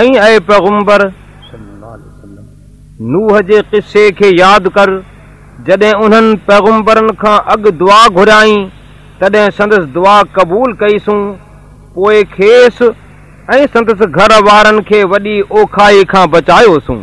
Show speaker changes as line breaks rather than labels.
۽۽ پيگمبر ننهن جي قصي کي ياد ڪر جڏهن انهن پيگمبرن کان اڳ دعا گهرائي تڏهن سندس دعا قبول ڪئيسون پوءِ کيس ۽ سندس گهر وارن کي وڏي اوکائي کان بچايوسون